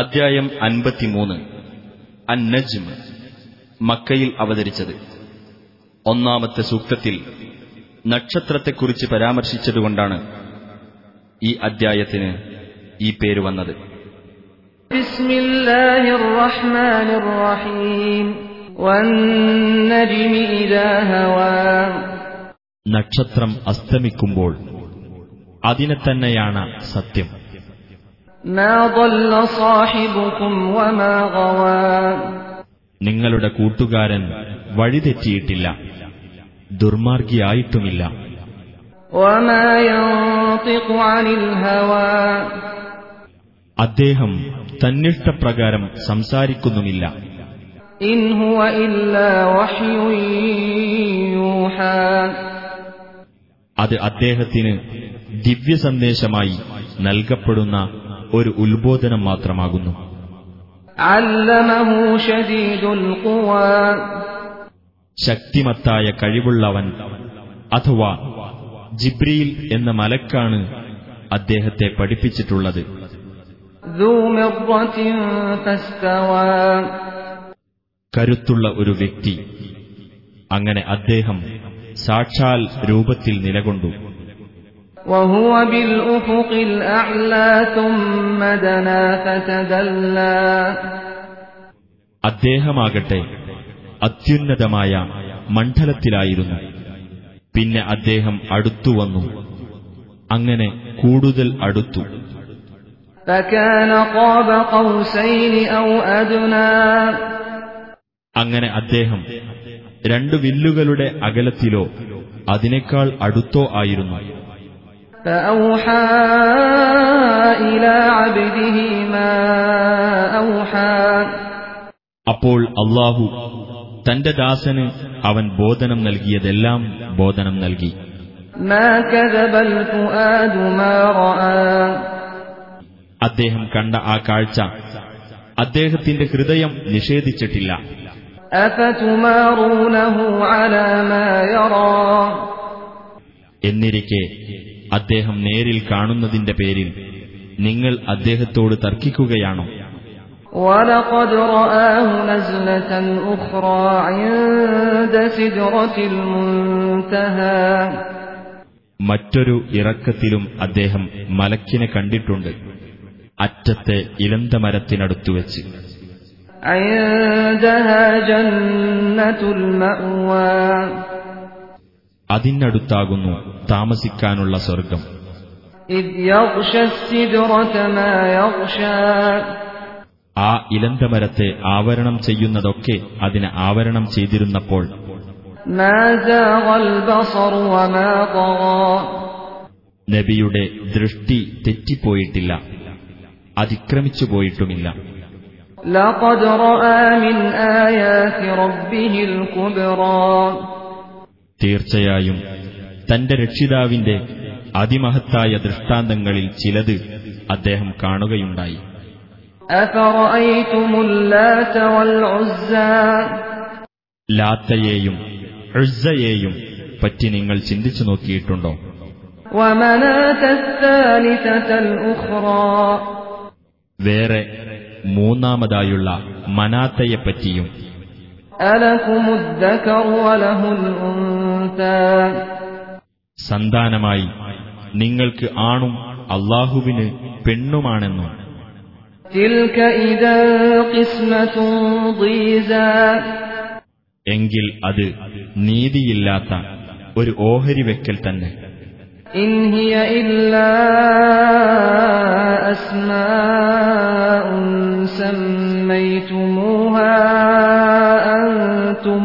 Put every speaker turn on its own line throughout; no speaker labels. അധ്യായം അൻപത്തിമൂന്ന് അന്നജ്മ് മക്കയിൽ അവതരിച്ചത് ഒന്നാമത്തെ സൂക്തത്തിൽ നക്ഷത്രത്തെക്കുറിച്ച് പരാമർശിച്ചതുകൊണ്ടാണ് ഈ അദ്ധ്യായത്തിന് ഈ പേര് വന്നത് നക്ഷത്രം അസ്തമിക്കുമ്പോൾ അതിനെ തന്നെയാണ് സത്യം നിങ്ങളുടെ കൂട്ടുകാരൻ വഴിതെറ്റിയിട്ടില്ല ദുർമാർഗിയായിട്ടുമില്ല അദ്ദേഹം തന്നിഷ്ടപ്രകാരം സംസാരിക്കുന്നുമില്ല അത് അദ്ദേഹത്തിന് ദിവ്യ സന്ദേശമായി നൽകപ്പെടുന്ന ഒരു ഉത്ബോധനം മാത്രമാകുന്നു ശക്തിമത്തായ കഴിവുള്ളവൻ അഥവാ ജിബ്രീൽ എന്ന മലക്കാണ് അദ്ദേഹത്തെ പഠിപ്പിച്ചിട്ടുള്ളത് കരുത്തുള്ള ഒരു വ്യക്തി അങ്ങനെ അദ്ദേഹം സാക്ഷാൽ രൂപത്തിൽ നിലകൊണ്ടു അദ്ദേഹമാകട്ടെ അത്യുന്നതമായ മണ്ഡലത്തിലായിരുന്നു പിന്നെ അദ്ദേഹം അടുത്തുവന്നു അങ്ങനെ കൂടുതൽ അടുത്തു അങ്ങനെ അദ്ദേഹം രണ്ടു വില്ലുകളുടെ അകലത്തിലോ അതിനേക്കാൾ അടുത്തോ ആയിരുന്നു
فأوحى إلى عبده ما أوحى
അപ്പോൾ അള്ളാഹു തന്റെ ദാസന് അവൻ ബോധനം നൽകിയതെല്ലാം ബോധനം നൽകി അദ്ദേഹം കണ്ട ആ കാഴ്ച അദ്ദേഹത്തിന്റെ ഹൃദയം നിഷേധിച്ചിട്ടില്ല എന്നിരിക്കെ അദ്ദേഹം നേരിൽ കാണുന്നതിന്റെ പേരിൽ നിങ്ങൾ അദ്ദേഹത്തോട് തർക്കിക്കുകയാണോ മറ്റൊരു ഇറക്കത്തിലും അദ്ദേഹം മലക്കിനെ കണ്ടിട്ടുണ്ട് അറ്റത്തെ ഇലന്ത മരത്തിനടുത്തു വെച്ച്
عندها جنة
അതിനടുത്താകുന്നു താമസിക്കാനുള്ള സ്വർഗം ആ ഇലന്തമരത്തെ ആവരണം ചെയ്യുന്നതൊക്കെ അതിനെ ആവരണം ചെയ്തിരുന്നപ്പോൾ നബിയുടെ ദൃഷ്ടി തെറ്റിപ്പോയിട്ടില്ല അതിക്രമിച്ചു പോയിട്ടുമില്ല
لقد رأى من آيات ربه الكبرى
തീർച്ചയായും തന്റെ രക്ഷിതാവിന്റെ അതിമഹത്തായ ദൃഷ്ടാന്തങ്ങളിൽ ചിലത് അദ്ദേഹം കാണുകയുണ്ടായി ലാത്തയെയും ഋസയെയും പറ്റി നിങ്ങൾ ചിന്തിച്ചു നോക്കിയിട്ടുണ്ടോ വേറെ മൂന്നാമതായുള്ള മനാത്തയെപ്പറ്റിയും സന്താനമായി നിങ്ങൾക്ക് ആണും അള്ളാഹുവിന് പെണ്ണുമാണെന്നും എങ്കിൽ അത് നീതിയില്ലാത്ത ഒരു ഓഹരി വെക്കൽ തന്നെ
സമ്മയ്തുമൂഹ തും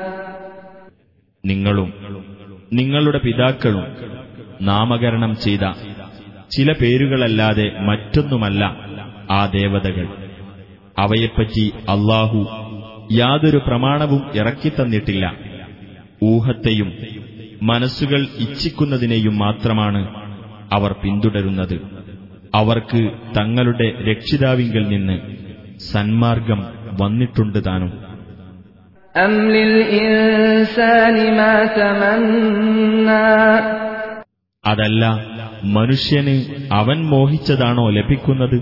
നിങ്ങളും നിങ്ങളുടെ പിതാക്കളും നാമകരണം ചെയ്ത ചില പേരുകളല്ലാതെ മറ്റൊന്നുമല്ല ആ ദേവതകൾ അവയെപ്പറ്റി അള്ളാഹു യാതൊരു പ്രമാണവും ഇറക്കിത്തന്നിട്ടില്ല ഊഹത്തെയും മനസ്സുകൾ ഇച്ഛിക്കുന്നതിനെയും മാത്രമാണ് അവർ പിന്തുടരുന്നത് അവർക്ക് തങ്ങളുടെ രക്ഷിതാവിങ്കിൽ നിന്ന് സന്മാർഗം വന്നിട്ടുണ്ട് താനും അതല്ല മനുഷ്യന് അവൻ മോഹിച്ചതാണോ ലഭിക്കുന്നത്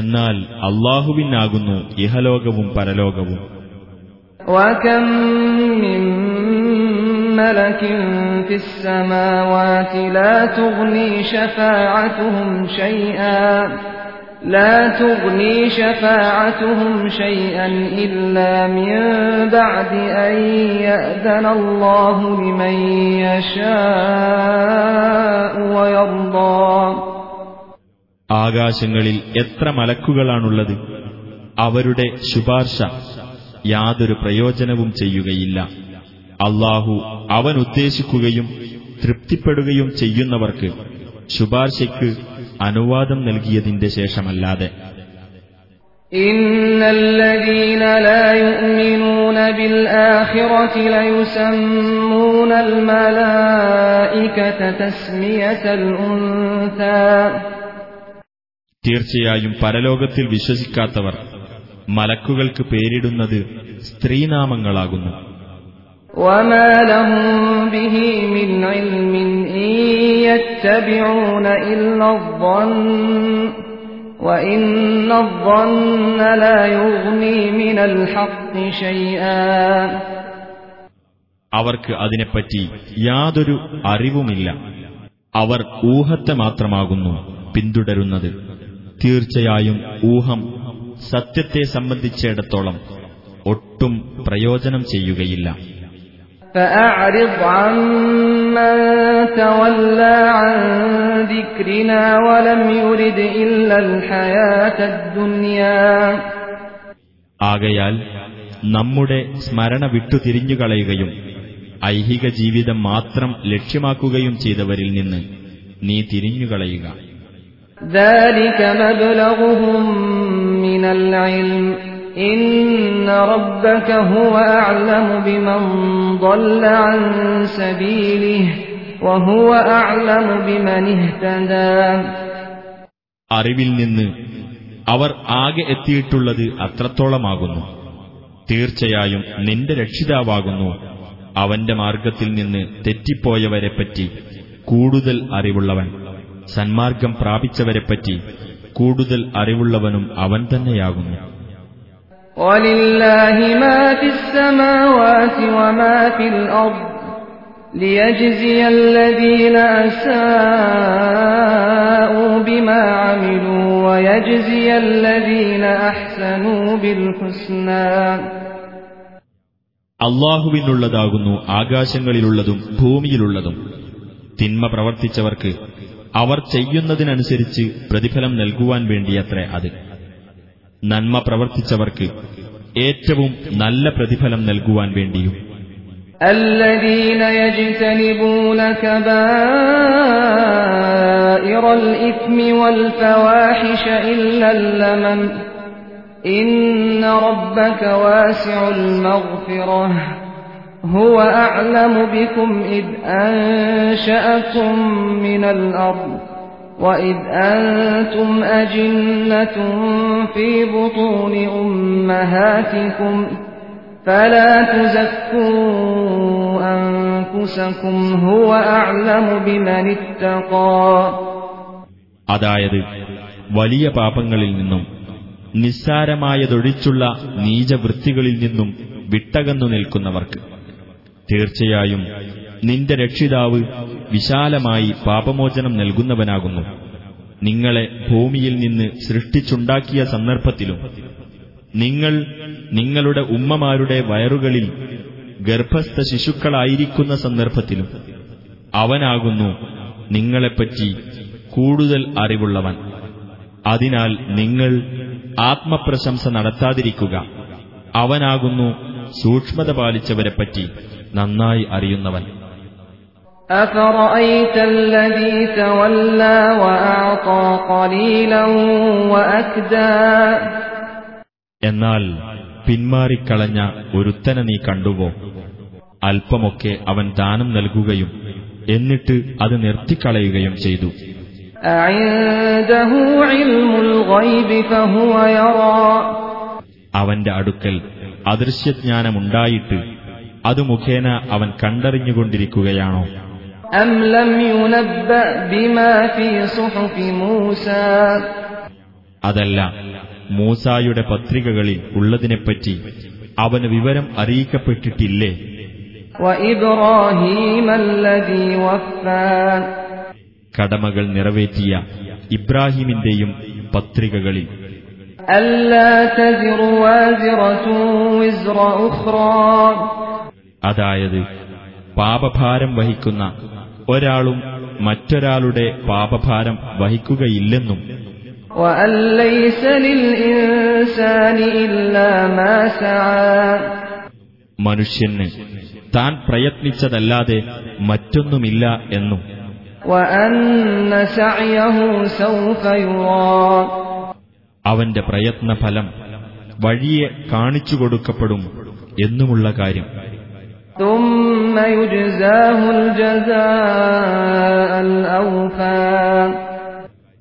എന്നാൽ അള്ളാഹുവിനാകുന്നു ഇഹലോകവും പരലോകവും
ും لا تغني شفاعتهم شيئا إلا من بعد أن يأذن الله لمن يشاء ويرضى
ആകാശങ്ങളിൽ എത്ര മലക്കുകളാണുള്ളത് അവരുടെ ശുപാർശ യാതൊരു പ്രയോജനവും ചെയ്യുകയില്ല അള്ളാഹു അവനുദ്ദേശിക്കുകയും തൃപ്തിപ്പെടുകയും ചെയ്യുന്നവർക്ക് ശുപാർശയ്ക്ക് അനുവാദം നൽകിയതിന്റെ ശേഷമല്ലാതെ തീർച്ചയായും പരലോകത്തിൽ വിശ്വസിക്കാത്തവർ മലക്കുകൾക്ക് പേരിടുന്നത് സ്ത്രീനാമങ്ങളാകുന്നു
അവർക്ക്
അതിനെപ്പറ്റി യാതൊരു അറിവുമില്ല അവർ ഊഹത്തെ മാത്രമാകുന്നു പിന്തുടരുന്നത് തീർച്ചയായും ഊഹം സത്യത്തെ സംബന്ധിച്ചിടത്തോളം ഒട്ടും പ്രയോജനം ചെയ്യുകയില്ല
ആകയാൽ
നമ്മുടെ സ്മരണ വിട്ടുതിരിഞ്ഞുകളയുകയും ഐഹിക ജീവിതം മാത്രം ലക്ഷ്യമാക്കുകയും ചെയ്തവരിൽ നിന്ന് നീ തിരിഞ്ഞുകളയുക
ذلك مبلغهم من العلم അറിവിൽ
നിന്ന് അവർ ആകെ എത്തിയിട്ടുള്ളത് അത്രത്തോളമാകുന്നു തീർച്ചയായും നിന്റെ രക്ഷിതാവാകുന്നു അവന്റെ മാർഗത്തിൽ നിന്ന് തെറ്റിപ്പോയവരെപ്പറ്റി കൂടുതൽ അറിവുള്ളവൻ സന്മാർഗം പ്രാപിച്ചവരെപ്പറ്റി കൂടുതൽ അറിവുള്ളവനും അവൻ തന്നെയാകുന്നു
അള്ളാഹുവിനുള്ളതാകുന്നു
ആകാശങ്ങളിലുള്ളതും ഭൂമിയിലുള്ളതും തിന്മ പ്രവർത്തിച്ചവർക്ക് അവർ ചെയ്യുന്നതിനനുസരിച്ച് പ്രതിഫലം നൽകുവാൻ വേണ്ടിയത്രേ അത് നന്മ പ്രവർത്തിച്ചവർക്ക് ഏറ്റവും നല്ല പ്രതിഫലം നൽകുവാൻ വേണ്ടിയും
الذين يجتنبون كبائر الإثم والفواحش إلا اللمم إن ربك واسع المغفرة هو أعلم بكم إذ أنشأكم من الأرض وَإِذْ أَنْتُمْ أَجِنَّةٌ في بطون أُمَّهَاتِكُمْ فلا تزكوا أَنْفُسَكُمْ هو أَعْلَمُ بمن اتقى
അതായത് വലിയ പാപങ്ങളിൽ നിന്നും നിസ്സാരമായതൊഴിച്ചുള്ള നീചവൃത്തികളിൽ നിന്നും വിട്ടകന്നു നിൽക്കുന്നവർക്ക് തീർച്ചയായും നിന്റെ രക്ഷിതാവ് വിശാലമായി പാപമോചനം നൽകുന്നവനാകുന്നു നിങ്ങളെ ഭൂമിയിൽ നിന്ന് സൃഷ്ടിച്ചുണ്ടാക്കിയ സന്ദർഭത്തിലും നിങ്ങൾ നിങ്ങളുടെ ഉമ്മമാരുടെ വയറുകളിൽ ഗർഭസ്ഥ ശിശുക്കളായിരിക്കുന്ന സന്ദർഭത്തിലും അവനാകുന്നു നിങ്ങളെപ്പറ്റി കൂടുതൽ അറിവുള്ളവൻ അതിനാൽ നിങ്ങൾ ആത്മപ്രശംസ നടത്താതിരിക്കുക അവനാകുന്നു സൂക്ഷ്മത പാലിച്ചവരെപ്പറ്റി നന്നായി അറിയുന്നവൻ എന്നാൽ പിന്മാറിക്കളഞ്ഞ ഒരുത്തനെ നീ കണ്ടുവോ അല്പമൊക്കെ അവൻ ദാനം നൽകുകയും എന്നിട്ട് അത് നിർത്തിക്കളയുകയും ചെയ്തു അവന്റെ അടുക്കൽ അദൃശ്യജ്ഞാനമുണ്ടായിട്ട് അത് മുഖേന അവൻ കണ്ടറിഞ്ഞുകൊണ്ടിരിക്കുകയാണോ അതല്ല മൂസായുടെ പത്രികകളിൽ ഉള്ളതിനെപ്പറ്റി അവന് വിവരം അറിയിക്കപ്പെട്ടിട്ടില്ലേ കടമകൾ നിറവേറ്റിയ ഇബ്രാഹിമിന്റെയും പത്രികകളിൽ അതായത് പാപഭാരം വഹിക്കുന്ന ഒരാളും മറ്റൊരാളുടെ പാപഭാരം വഹിക്കുകയില്ലെന്നും മനുഷ്യന് താൻ പ്രയത്നിച്ചതല്ലാതെ മറ്റൊന്നുമില്ല എന്നും അവന്റെ പ്രയത്നഫലം വഴിയെ കാണിച്ചു കൊടുക്കപ്പെടും എന്നുമുള്ള കാര്യം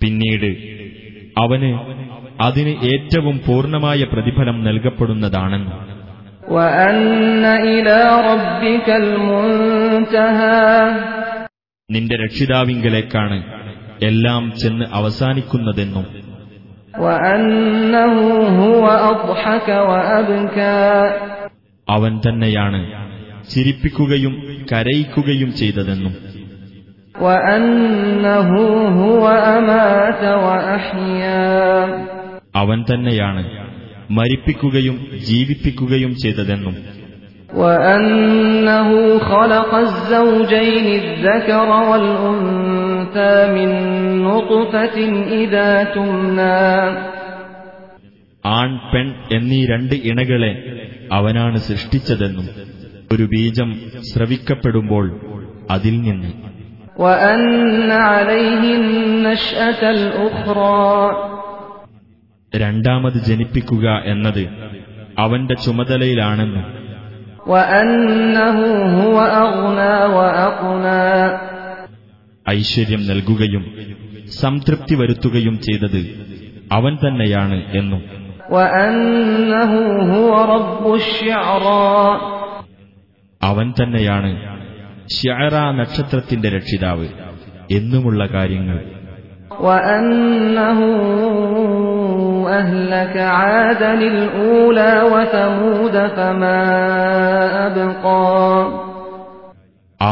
പിന്നീട് അവന് അതിന് ഏറ്റവും പൂർണ്ണമായ പ്രതിഫലം നൽകപ്പെടുന്നതാണെന്ന് നിന്റെ രക്ഷിതാവിങ്കലേക്കാണ് എല്ലാം ചെന്ന് അവസാനിക്കുന്നതെന്നും അവൻ തന്നെയാണ് ചിരിപ്പിക്കുകയും കരയിക്കുകയും ചെയ്തതെന്നും അവൻ തന്നെയാണ് മരിപ്പിക്കുകയും ജീവിപ്പിക്കുകയും ചെയ്തതെന്നും ആൺ പെൺ എന്നീ രണ്ട് ഇണകളെ അവനാണ് സൃഷ്ടിച്ചതെന്നും ഒരു ബീജം ശ്രവിക്കപ്പെടുമ്പോൾ അതിൽ നിന്ന് രണ്ടാമത് ജനിപ്പിക്കുക എന്നത് അവന്റെ ചുമതലയിലാണെന്ന് ഐശ്വര്യം നൽകുകയും സംതൃപ്തി വരുത്തുകയും ചെയ്തത് അവൻ തന്നെയാണ് എന്നും അവൻ തന്നെയാണ് ഷാറ നക്ഷത്രത്തിന്റെ രക്ഷിതാവ് എന്നുമുള്ള കാര്യങ്ങൾ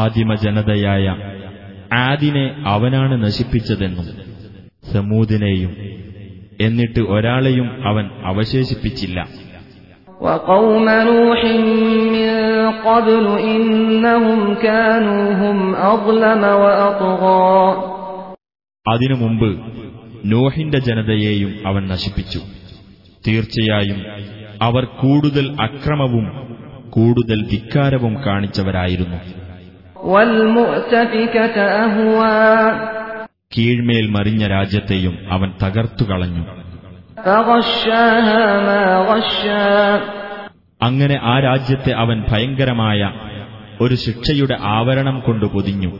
ആദിമ ജനതയായ ആദിനെ അവനാണ് നശിപ്പിച്ചതെന്നും സമൂദിനെയും എന്നിട്ട് ഒരാളെയും അവൻ അവശേഷിപ്പിച്ചില്ല
وقوم نوح من قبل إنهم كانوا هم أظلم وأطغى
അതിനു മുമ്പ് നോഹിന്റെ ജനതയെയും അവൻ നശിപ്പിച്ചു തീർച്ചയായും അവർ കൂടുതൽ അക്രമവും കൂടുതൽ ധിക്കാരവും കാണിച്ചവരായിരുന്നു കീഴ്മേൽ മറിഞ്ഞ രാജ്യത്തെയും അവൻ തകർത്തുകളഞ്ഞു അങ്ങനെ ആ രാജ്യത്തെ അവൻ ഭയങ്കരമായ ഒരു ശിക്ഷയുടെ ആവരണം കൊണ്ടു പൊതിഞ്ഞു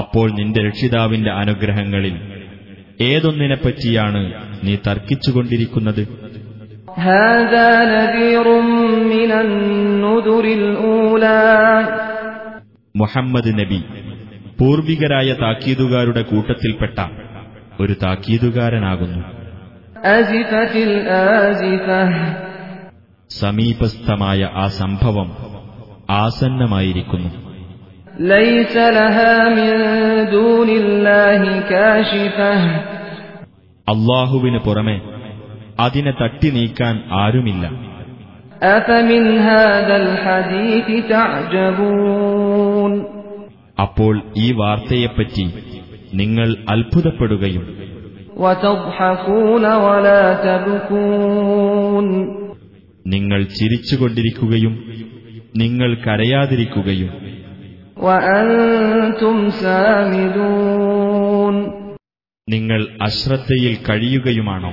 അപ്പോൾ നിന്റെ രക്ഷിതാവിന്റെ അനുഗ്രഹങ്ങളിൽ ഏതൊന്നിനെപ്പറ്റിയാണ് നീ തർക്കിച്ചുകൊണ്ടിരിക്കുന്നത് മുഹമ്മദ് നബി പൂർവികരായ താക്കീതുകാരുടെ കൂട്ടത്തിൽപ്പെട്ട ഒരു താക്കീതുകാരനാകുന്നു സമീപസ്ഥമായ ആ സംഭവം ആസന്നമായിരിക്കുന്നു അള്ളാഹുവിന് പുറമെ അതിനെ തട്ടി നീക്കാൻ ആരുമില്ല അപ്പോൾ ഈ വാർത്തയെപ്പറ്റി നിങ്ങൾ അത്ഭുതപ്പെടുകയും നിങ്ങൾ ചിരിച്ചുകൊണ്ടിരിക്കുകയും നിങ്ങൾ കരയാതിരിക്കുകയും നിങ്ങൾ അശ്രദ്ധയിൽ കഴിയുകയുമാണോ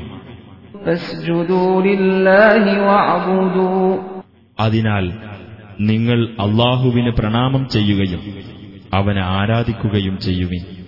അതിനാൽ നിങ്ങൾ
അള്ളാഹുവിന് പ്രണാമം ചെയ്യുകയും അവനെ ആരാധിക്കുകയും ചെയ്യുവിൻ